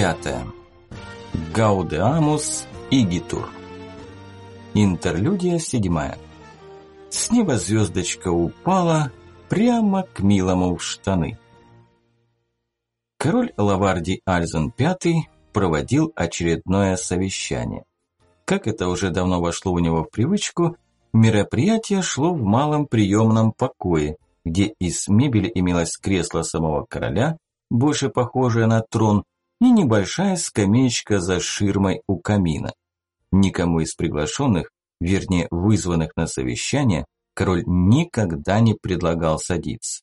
Пятое. Гаудеамус Игитур. Интерлюдия седьмая. С неба звездочка упала прямо к милому в штаны. Король Лаварди Альзен V проводил очередное совещание. Как это уже давно вошло у него в привычку, мероприятие шло в малом приемном покое, где из мебели имелось кресло самого короля, больше похожее на трон, и небольшая скамеечка за ширмой у камина. Никому из приглашенных, вернее вызванных на совещание, король никогда не предлагал садиться.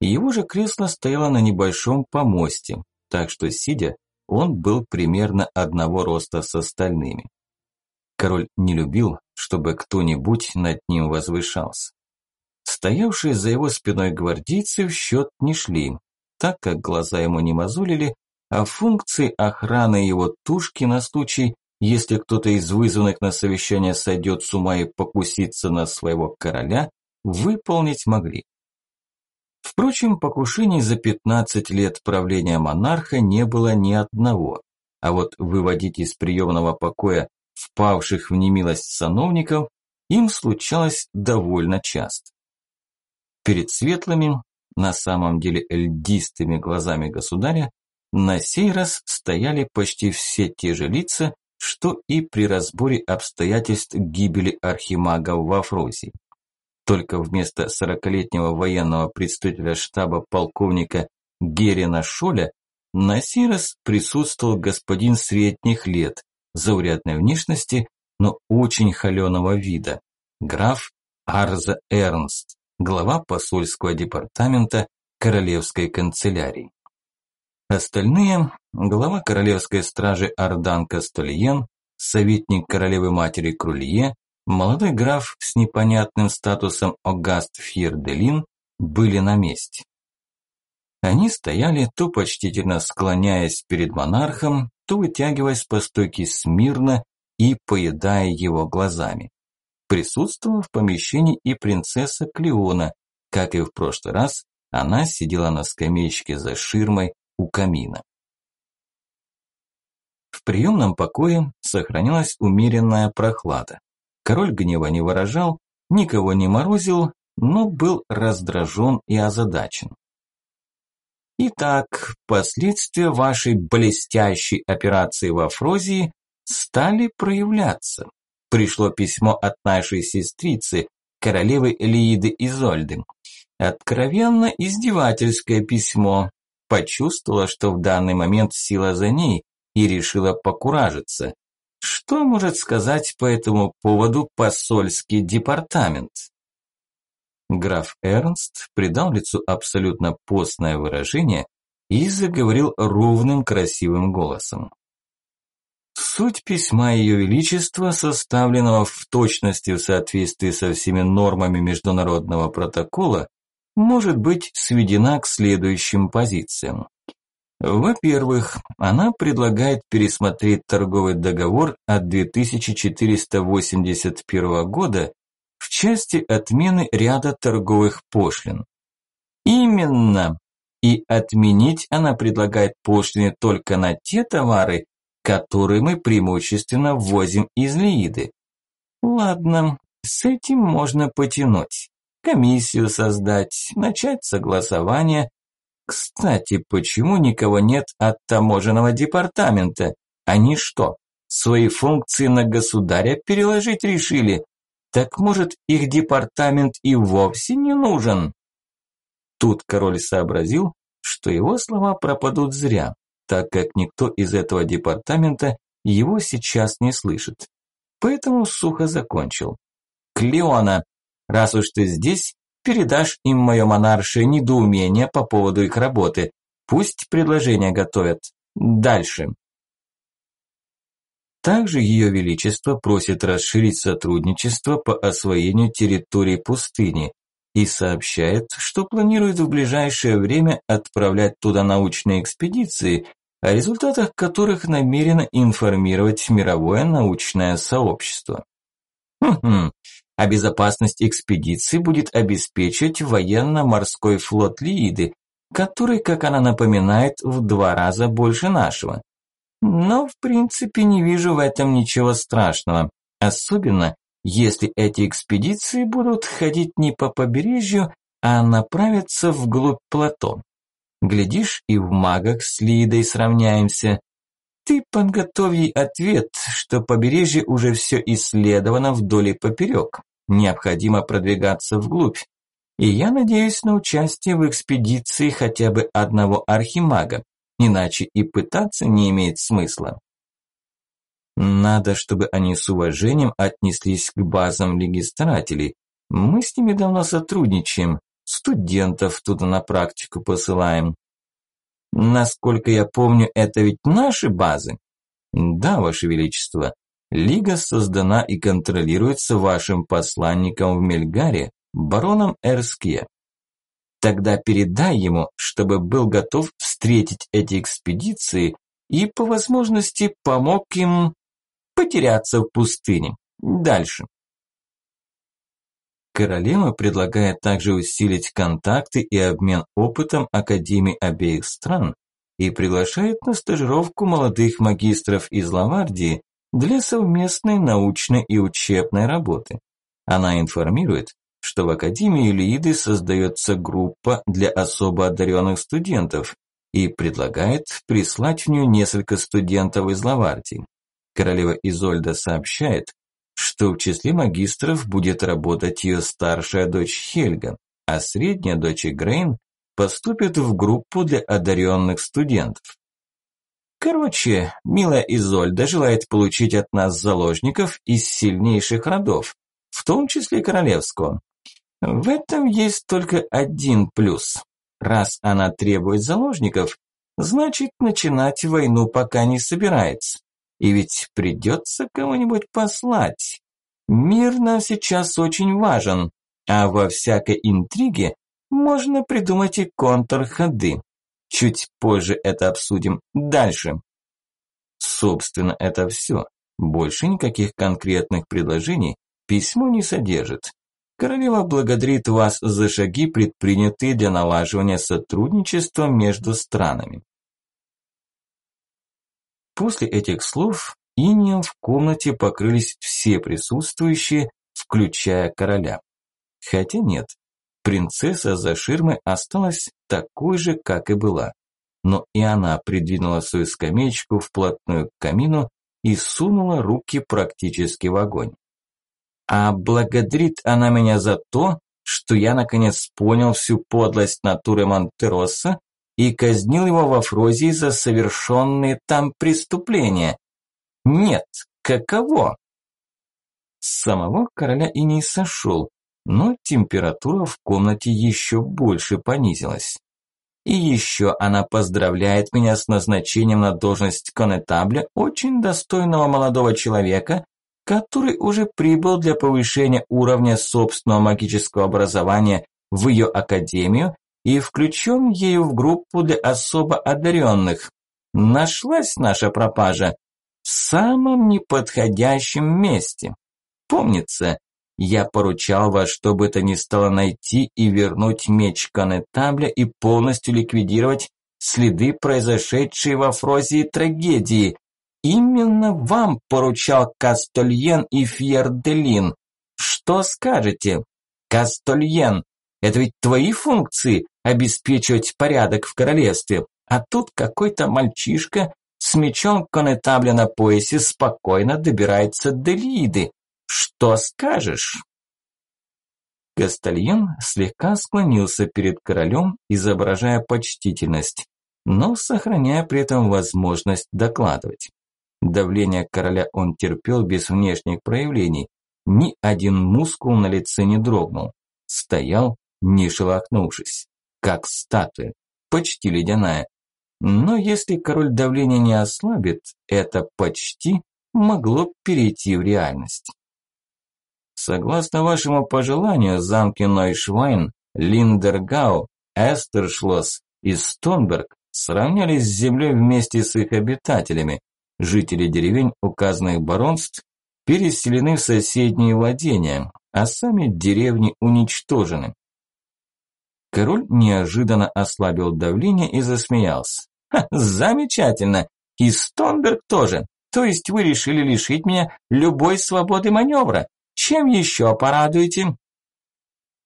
Его же кресло стояло на небольшом помосте, так что, сидя, он был примерно одного роста с остальными. Король не любил, чтобы кто-нибудь над ним возвышался. Стоявшие за его спиной гвардейцы в счет не шли, так как глаза ему не мозолили, а функции охраны его тушки на случай, если кто-то из вызванных на совещание сойдет с ума и покусится на своего короля, выполнить могли. Впрочем, покушений за 15 лет правления монарха не было ни одного, а вот выводить из приемного покоя впавших в немилость сановников им случалось довольно часто. Перед светлыми, на самом деле льдистыми глазами государя, на сей раз стояли почти все те же лица, что и при разборе обстоятельств гибели архимагов во Фрозии. Только вместо сорокалетнего военного представителя штаба полковника Герина Шоля на сей раз присутствовал господин средних лет, заурядной внешности, но очень холеного вида, граф Арза Эрнст, глава посольского департамента Королевской канцелярии. Остальные – глава королевской стражи Ардан Кастольен, советник королевы-матери Крулье, молодой граф с непонятным статусом Огаст Фьерделин были на месте. Они стояли, то почтительно склоняясь перед монархом, то вытягиваясь по стойке смирно и поедая его глазами. Присутствовала в помещении и принцесса Клеона, как и в прошлый раз, она сидела на скамеечке за ширмой у камина. В приемном покое сохранялась умеренная прохлада. Король гнева не выражал, никого не морозил, но был раздражен и озадачен. Итак, последствия вашей блестящей операции во Фрозии стали проявляться. Пришло письмо от нашей сестрицы, королевы Элииды Изольды. Откровенно издевательское письмо. Почувствовала, что в данный момент сила за ней и решила покуражиться. Что может сказать по этому поводу посольский департамент? Граф Эрнст придал лицу абсолютно постное выражение и заговорил ровным красивым голосом. Суть письма Ее Величества, составленного в точности в соответствии со всеми нормами международного протокола, может быть сведена к следующим позициям. Во-первых, она предлагает пересмотреть торговый договор от 2481 года в части отмены ряда торговых пошлин. Именно. И отменить она предлагает пошлины только на те товары, которые мы преимущественно ввозим из Лииды. Ладно, с этим можно потянуть. Комиссию создать, начать согласование. Кстати, почему никого нет от таможенного департамента? Они что, свои функции на государя переложить решили? Так может их департамент и вовсе не нужен? Тут король сообразил, что его слова пропадут зря, так как никто из этого департамента его сейчас не слышит. Поэтому сухо закончил. «Клеона, раз уж ты здесь, передашь им мое монаршее недоумение по поводу их работы. Пусть предложения готовят. Дальше». Также Ее Величество просит расширить сотрудничество по освоению территории пустыни и сообщает, что планирует в ближайшее время отправлять туда научные экспедиции, о результатах которых намерено информировать мировое научное сообщество. Хм, а безопасность экспедиции будет обеспечивать военно-морской флот Лииды, который, как она напоминает, в два раза больше нашего. Но, в принципе, не вижу в этом ничего страшного, особенно если эти экспедиции будут ходить не по побережью, а направятся вглубь плато. Глядишь, и в магах с Лидой сравняемся. Ты подготовь ей ответ, что побережье уже все исследовано вдоль и поперек. Необходимо продвигаться вглубь. И я надеюсь на участие в экспедиции хотя бы одного архимага, иначе и пытаться не имеет смысла. Надо, чтобы они с уважением отнеслись к базам Лиги Старателей. Мы с ними давно сотрудничаем, студентов туда на практику посылаем. Насколько я помню, это ведь наши базы? Да, Ваше Величество. Лига создана и контролируется вашим посланником в Мельгаре, бароном Эрске. Тогда передай ему, чтобы был готов встретить эти экспедиции и по возможности помог им потеряться в пустыне. Дальше. Королева предлагает также усилить контакты и обмен опытом Академий обеих стран и приглашает на стажировку молодых магистров из Лавардии для совместной научной и учебной работы. Она информирует, что в Академии Лииды создается группа для особо одаренных студентов и предлагает прислать в нее несколько студентов из Лавардии. Королева Изольда сообщает, что в числе магистров будет работать ее старшая дочь Хельга, а средняя дочь Грейн поступит в группу для одаренных студентов. Короче, милая Изольда желает получить от нас заложников из сильнейших родов, в том числе королевского. В этом есть только один плюс. Раз она требует заложников, значит начинать войну пока не собирается. И ведь придется кого-нибудь послать. Мир нам сейчас очень важен, а во всякой интриге можно придумать и контрходы. Чуть позже это обсудим. Дальше. Собственно, это все. Больше никаких конкретных предложений письмо не содержит. Королева благодарит вас за шаги, предпринятые для налаживания сотрудничества между странами. После этих слов инеем в комнате покрылись все присутствующие, включая короля. Хотя нет, принцесса за ширмой осталась такой же, как и была. Но и она придвинула свою скамеечку вплотную к камину и сунула руки практически в огонь. А благодарит она меня за то, что я наконец понял всю подлость натуры Монтероса и казнил его во Фрозии за совершенные там преступления. Нет, каково? Самого короля и не сошел, но температура в комнате еще больше понизилась. И еще она поздравляет меня с назначением на должность конетабля очень достойного молодого человека, который уже прибыл для повышения уровня собственного магического образования в ее академию и включен ею в группу для особо одаренных. Нашлась наша пропажа в самом неподходящем месте. Помнится, я поручал вас, чтобы это не стало найти и вернуть меч Канетабля и полностью ликвидировать следы произошедшей во Фрозии трагедии. Именно вам поручал Кастольен и Фьерделин. Что скажете? Кастольен, это ведь твои функции обеспечивать порядок в королевстве. А тут какой-то мальчишка с мечом конетабля на поясе спокойно добирается до Лиды. Что скажешь? Кастальен слегка склонился перед королем, изображая почтительность, но сохраняя при этом возможность докладывать. Давление короля он терпел без внешних проявлений, ни один мускул на лице не дрогнул. Стоял, не шелохнувшись, как статуя, почти ледяная. Но если король давление не ослабит, это почти могло перейти в реальность. Согласно вашему пожеланию, замки Нойшвайн, Линдергау, Эстершлосс и Стонберг сравнялись с землей вместе с их обитателями. Жители деревень указанных баронств переселены в соседние владения, а сами деревни уничтожены. Король неожиданно ослабил давление и засмеялся. «Замечательно! И Стонберг тоже. То есть вы решили лишить меня любой свободы маневра? Чем еще порадуете?»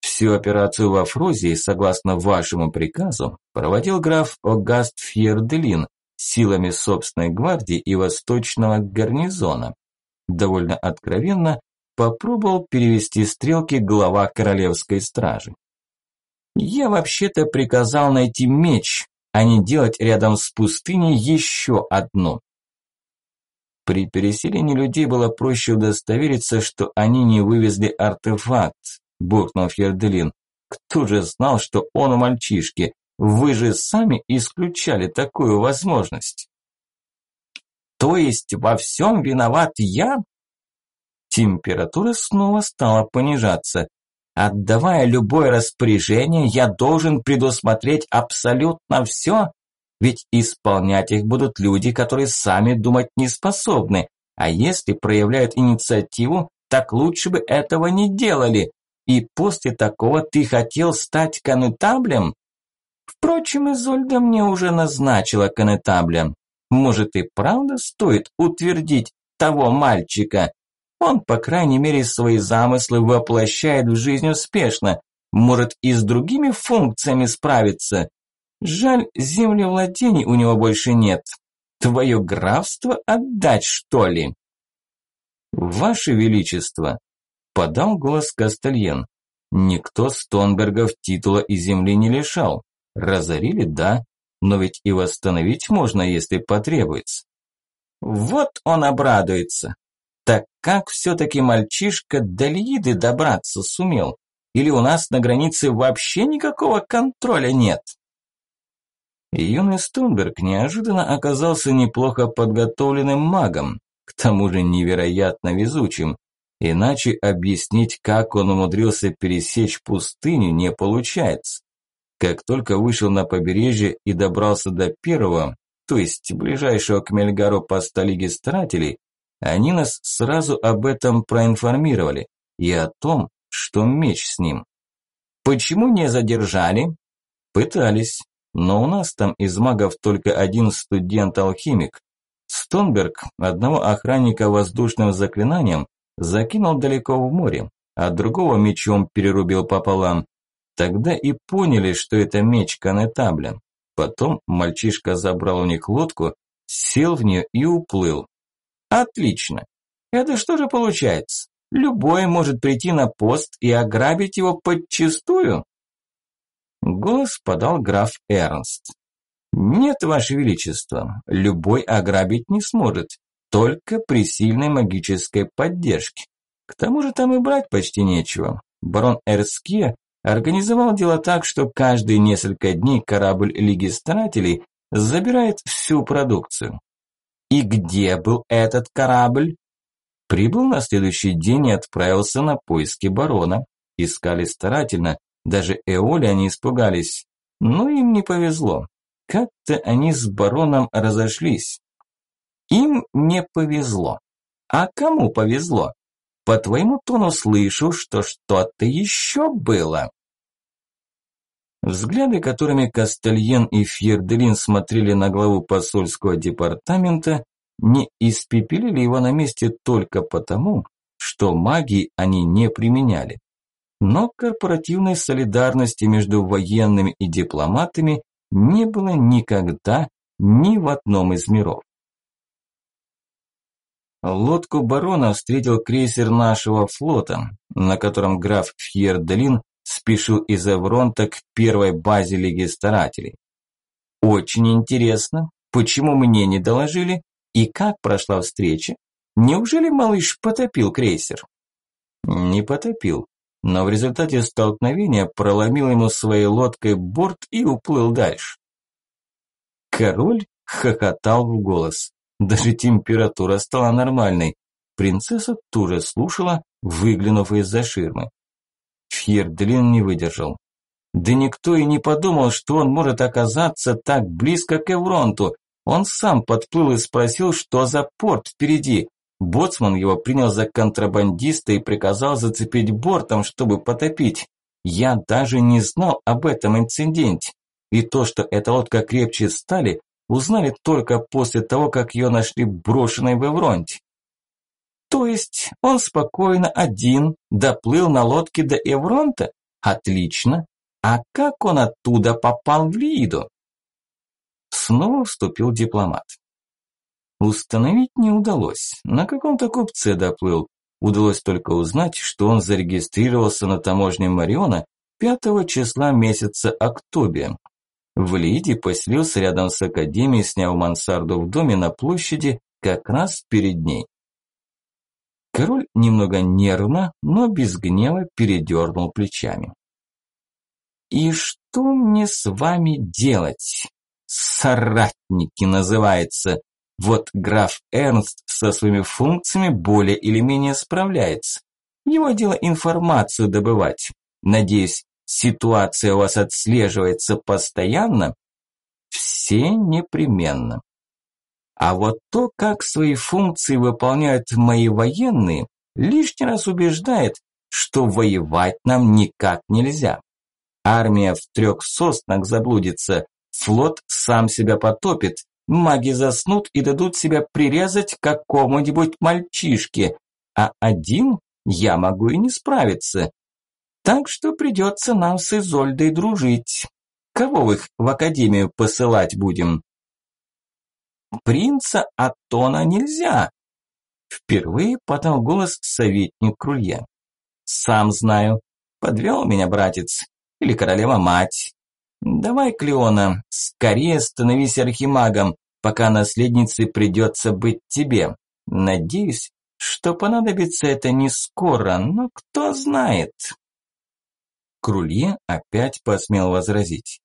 Всю операцию во Фрузии, согласно вашему приказу, проводил граф Огаст Фьерделин силами собственной гвардии и восточного гарнизона. Довольно откровенно попробовал перевести стрелки глава королевской стражи. Я вообще-то приказал найти меч, а не делать рядом с пустыней еще одну. При переселении людей было проще удостовериться, что они не вывезли артефакт, буркнул Ферделин. Кто же знал, что он у мальчишки? Вы же сами исключали такую возможность. То есть во всем виноват я? Температура снова стала понижаться. Отдавая любое распоряжение, я должен предусмотреть абсолютно все, ведь исполнять их будут люди, которые сами думать не способны, а если проявляют инициативу, так лучше бы этого не делали. И после такого ты хотел стать конетаблем? Впрочем, Изольда мне уже назначила конетабля. Может и правда стоит утвердить того мальчика? Он, по крайней мере, свои замыслы воплощает в жизнь успешно. Может и с другими функциями справиться. Жаль, землевладений у него больше нет. Твое графство отдать, что ли? Ваше Величество, подал голос Кастельен. Никто Стонбергов титула и земли не лишал. Разорили, да, но ведь и восстановить можно, если потребуется. Вот он обрадуется. Так как все-таки мальчишка до Лиды добраться сумел? Или у нас на границе вообще никакого контроля нет? Юный Стонберг неожиданно оказался неплохо подготовленным магом, к тому же невероятно везучим. Иначе объяснить, как он умудрился пересечь пустыню, не получается. Как только вышел на побережье и добрался до первого, то есть ближайшего к Мельгару поста Лиги Старателей, они нас сразу об этом проинформировали и о том, что меч с ним. Почему не задержали? Пытались, но у нас там из магов только один студент-алхимик. Стонберг одного охранника воздушным заклинанием закинул далеко в море, а другого мечом перерубил пополам. Тогда и поняли, что это меч конетабля. Потом мальчишка забрал у них лодку, сел в нее и уплыл. Отлично. Это что же получается? Любой может прийти на пост и ограбить его подчистую? Голос подал граф Эрнст. Нет, ваше величество, любой ограбить не сможет, только при сильной магической поддержке. К тому же там и брать почти нечего. Барон Эрске организовал дело так, что каждые несколько дней корабль Лиги Старателей забирает всю продукцию. И где был этот корабль? Прибыл на следующий день и отправился на поиски барона. Искали старательно, даже Эоли они испугались. Но им не повезло. Как-то они с бароном разошлись. Им не повезло. А кому повезло? По твоему тону слышу, что что-то еще было. Взгляды, которыми Кастельен и Фьерделин смотрели на главу посольского департамента, не испепелили его на месте только потому, что магии они не применяли. Но корпоративной солидарности между военными и дипломатами не было никогда ни в одном из миров. Лодку барона встретил крейсер нашего флота, на котором граф Фьерделин спешил из Эвронта к первой базе Лиги Старателей. Очень интересно, почему мне не доложили и как прошла встреча? Неужели малыш потопил крейсер? Не потопил, но в результате столкновения проломил ему своей лодкой борт и уплыл дальше. Король хохотал в голос. Даже температура стала нормальной. Принцесса тоже слушала, выглянув из-за ширмы. Фьердлин не выдержал. Да никто и не подумал, что он может оказаться так близко к Эвронту. Он сам подплыл и спросил, что за порт впереди. Боцман его принял за контрабандиста и приказал зацепить бортом, чтобы потопить. Я даже не знал об этом инциденте. И то, что эта лодка крепче стали, узнали только после того, как ее нашли брошенной в Эвронте. То есть он спокойно один доплыл на лодке до Эвронта? Отлично. А как он оттуда попал в Лиду? Снова вступил дипломат. Установить не удалось. На каком-то купце доплыл. Удалось только узнать, что он зарегистрировался на таможне Мариона 5 числа месяца октября. В Лиде поселился рядом с академией, сняв мансарду в доме на площади, как раз перед ней. Король немного нервно, но без гнева передернул плечами. «И что мне с вами делать? Соратники называется. Вот граф Эрнст со своими функциями более или менее справляется. Его дело информацию добывать. Надеюсь, ситуация у вас отслеживается постоянно? Все непременно. А вот то, как свои функции выполняют мои военные, лишний раз убеждает, что воевать нам никак нельзя. Армия в трех соснах заблудится, флот сам себя потопит, маги заснут и дадут себя прирезать какому-нибудь мальчишке, а один я могу и не справиться. Так что придется нам с Изольдой дружить. Кого в их в академию посылать будем? Принца Атона нельзя. Впервые подал голос советник Крулье. Сам знаю. Подвел меня братец. Или королева-мать. Давай, Клеона, скорее становись архимагом, пока наследнице придется быть тебе. Надеюсь, что понадобится это не скоро, но кто знает. Крулье опять посмел возразить.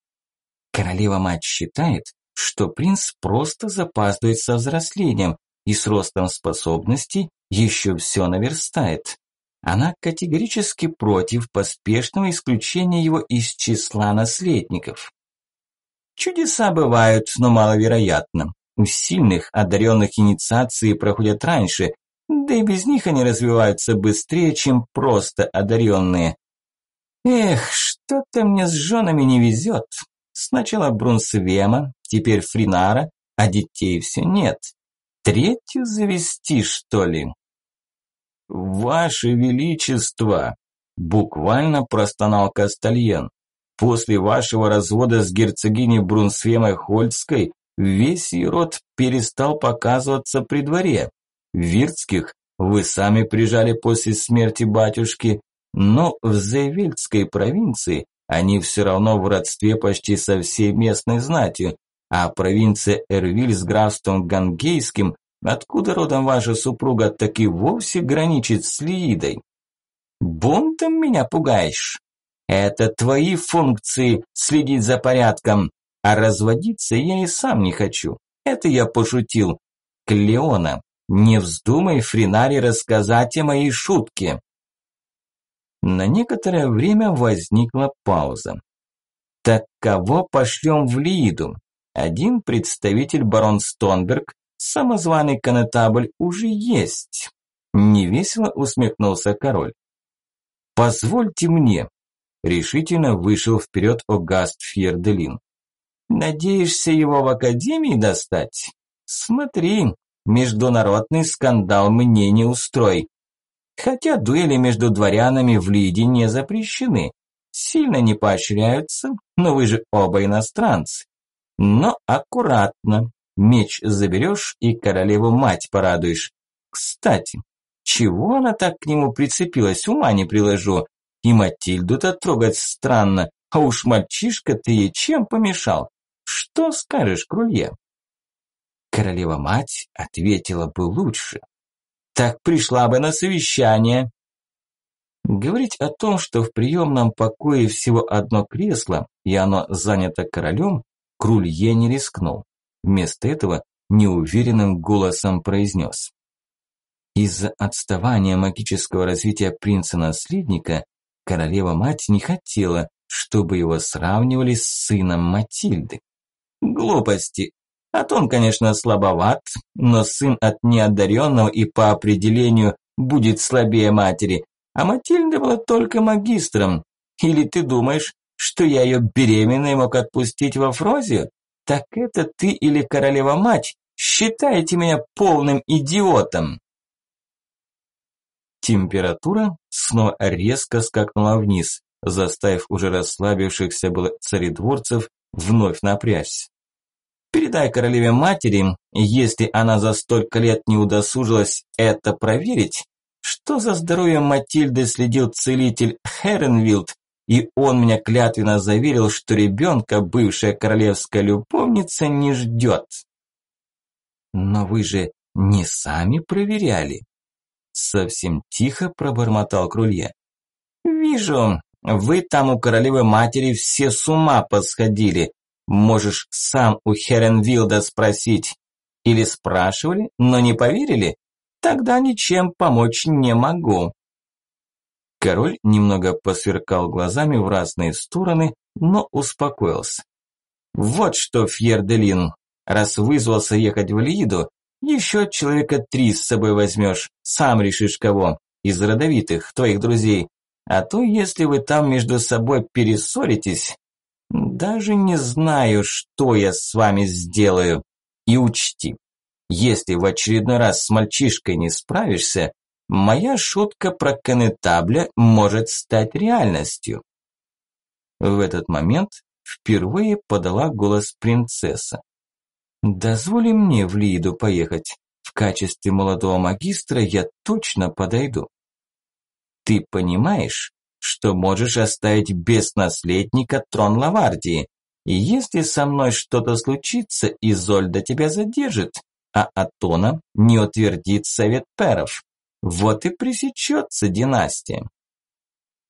Королева-мать считает, что принц просто запаздывает со взрослением и с ростом способностей еще все наверстает. Она категорически против поспешного исключения его из числа наследников. Чудеса бывают, но маловероятно. У сильных, одаренных инициации проходят раньше, да и без них они развиваются быстрее, чем просто одаренные. Эх, что-то мне с женами не везет. Сначала Брунсвема, теперь Фринара, а детей все нет. Третью завести, что ли? «Ваше Величество!» – буквально простонал Кастальен. «После вашего развода с герцогиней Брунсвемой Хольцкой весь ее род перестал показываться при дворе. Виртских вы сами прижали после смерти батюшки, но в Зевельдской провинции они все равно в родстве почти со всей местной знатью, а провинция Эрвиль с графством Гангейским Откуда родом ваша супруга так и вовсе граничит с Лиидой? Бунтом меня пугаешь? Это твои функции следить за порядком, а разводиться я и сам не хочу. Это я пошутил. Клеона, не вздумай Фринаре рассказать о моей шутке. На некоторое время возникла пауза. Так кого пошлем в Лииду? Один представитель барон Стонберг, самозваный конетабль уже есть. Невесело усмехнулся король. Позвольте мне. Решительно вышел вперед Огаст Фьерделин. Надеешься его в академии достать? Смотри, международный скандал мне не устрой. Хотя дуэли между дворянами в Лиде не запрещены. Сильно не поощряются, но вы же оба иностранцы. Но аккуратно, Меч заберешь и королеву мать порадуешь. Кстати, чего она так к нему прицепилась, ума не приложу. И Матильду-то трогать странно, а уж мальчишка-то ей чем помешал? Что скажешь, Крулье? Королева-мать ответила бы лучше. Так пришла бы на совещание. Говорить о том, что в приемном покое всего одно кресло, и оно занято королем, Крулье не рискнул. Вместо этого неуверенным голосом произнес. Из-за отставания магического развития принца-наследника королева-мать не хотела, чтобы его сравнивали с сыном Матильды. Глупости. А то он, конечно, слабоват, но сын от неодаренного и по определению будет слабее матери, а Матильда была только магистром. Или ты думаешь, что я ее беременной мог отпустить во Фрозию? Так это ты или королева-мать считаете меня полным идиотом?» Температура снова резко скакнула вниз, заставив уже расслабившихся было царедворцев вновь напрячься. Передай королеве матери, если она за столько лет не удосужилась это проверить, что за здоровьем Матильды следил целитель Херенвилд, и он меня клятвенно заверил, что ребенка бывшая королевская любовница не ждет. Но вы же не сами проверяли. Совсем тихо пробормотал Крулье. Вижу, вы там у королевы матери все с ума посходили. Можешь сам у Херенвилда спросить. Или спрашивали, но не поверили? Тогда ничем помочь не могу. Король немного посверкал глазами в разные стороны, но успокоился. Вот что, Фьерделин, раз вызвался ехать в Лиду, еще человека три с собой возьмешь, сам решишь кого, из родовитых, твоих друзей. А то, если вы там между собой перессоритесь, даже не знаю, что я с вами сделаю. И учти, если в очередной раз с мальчишкой не справишься, моя шутка про конетабля может стать реальностью. В этот момент впервые подала голос принцесса. «Дозволи мне в Лиду поехать. В качестве молодого магистра я точно подойду». «Ты понимаешь, что можешь оставить без наследника трон Лавардии. И если со мной что-то случится, Изольда тебя задержит, а Атона не утвердит совет перов. Вот и пресечется династия.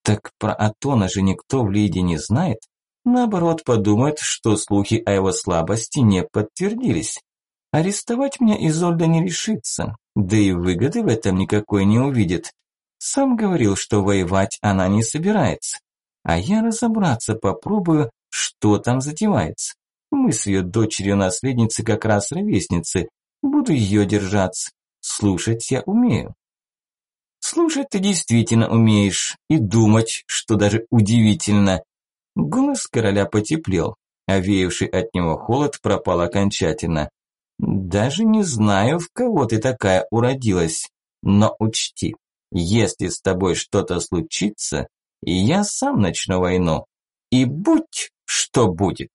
Так про Атона же никто в Лиде не знает. Наоборот, подумает, что слухи о его слабости не подтвердились. Арестовать меня Изольда не решится, да и выгоды в этом никакой не увидит. Сам говорил, что воевать она не собирается. А я разобраться попробую, что там затевается. Мы с ее дочерью-наследницей как раз ровесницы. Буду ее держаться. Слушать я умею. Слушать ты действительно умеешь. И думать, что даже удивительно. Голос короля потеплел, а веявший от него холод пропал окончательно. Даже не знаю, в кого ты такая уродилась. Но учти, если с тобой что-то случится, я сам начну войну. И будь что будет.